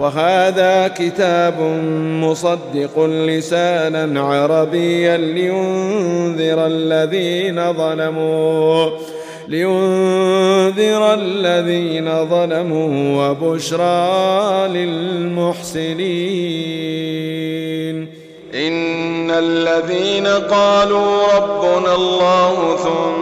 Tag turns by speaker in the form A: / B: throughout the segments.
A: وهذا كتاب مصدق لسانا عربيا لينذر الذين ظلموا لينذر الذين ظلموا وبشرى للمحسنين إن الذين قالوا ربنا الله ثم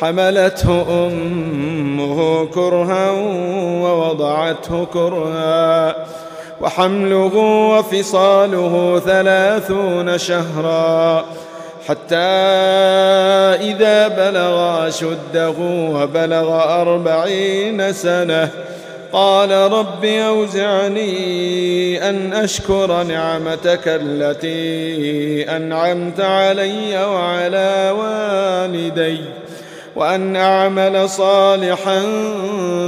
A: حملته أمه كرها ووضعته كرها وحمله وفصاله ثلاثون شهرا حتى إذا بلغ شده وبلغ أربعين سنة قال رب أوزعني أن أشكر نعمتك التي أنعمت علي وعلى والدي وأن أعمل صالحا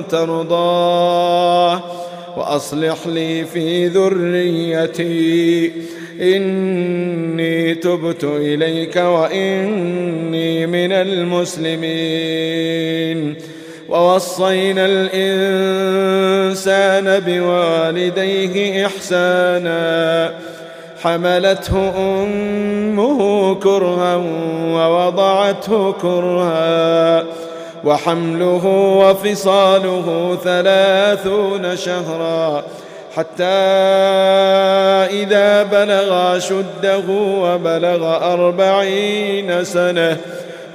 A: ترضاه وأصلح لي في ذريتي إني تبت إليك وإني من المسلمين ووصينا الإنسان بوالديه إحساناً حملته أمه كرها ووضعته كرها وحمله وفصاله ثلاثون شهرا حتى إذا بلغ شده وبلغ أربعين سنة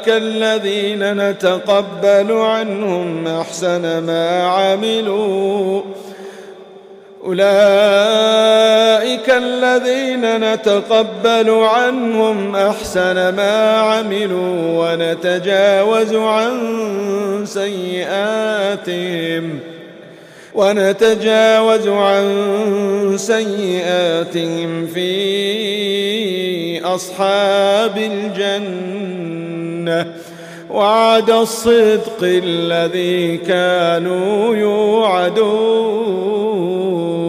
A: أولئك الذين نتقبل عنهم أحسن ما عملوا أولئك الذين نتقبل عنهم أحسن ما عملوا ونتجاوز عن سيئاتهم ونتجاوز عن سيئاتهم في أصحاب الجنة الجنة وعد الصدق الذي كانوا يوعدون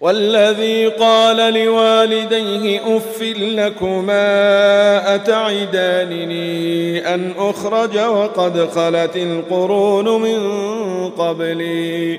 A: والذي قال لوالديه أف لكما أتعدانني أن أخرج وقد خلت القرون من قبلي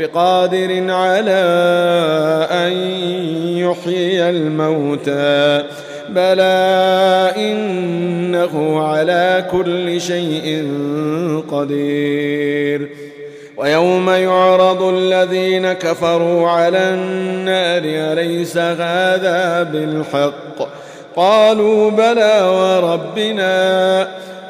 A: بقادر على أن يحيي الموتى بلى إنه على كل شيء قدير ويوم يعرض الذين كفروا على النار أليس هذا بالحق قالوا بلى وربنا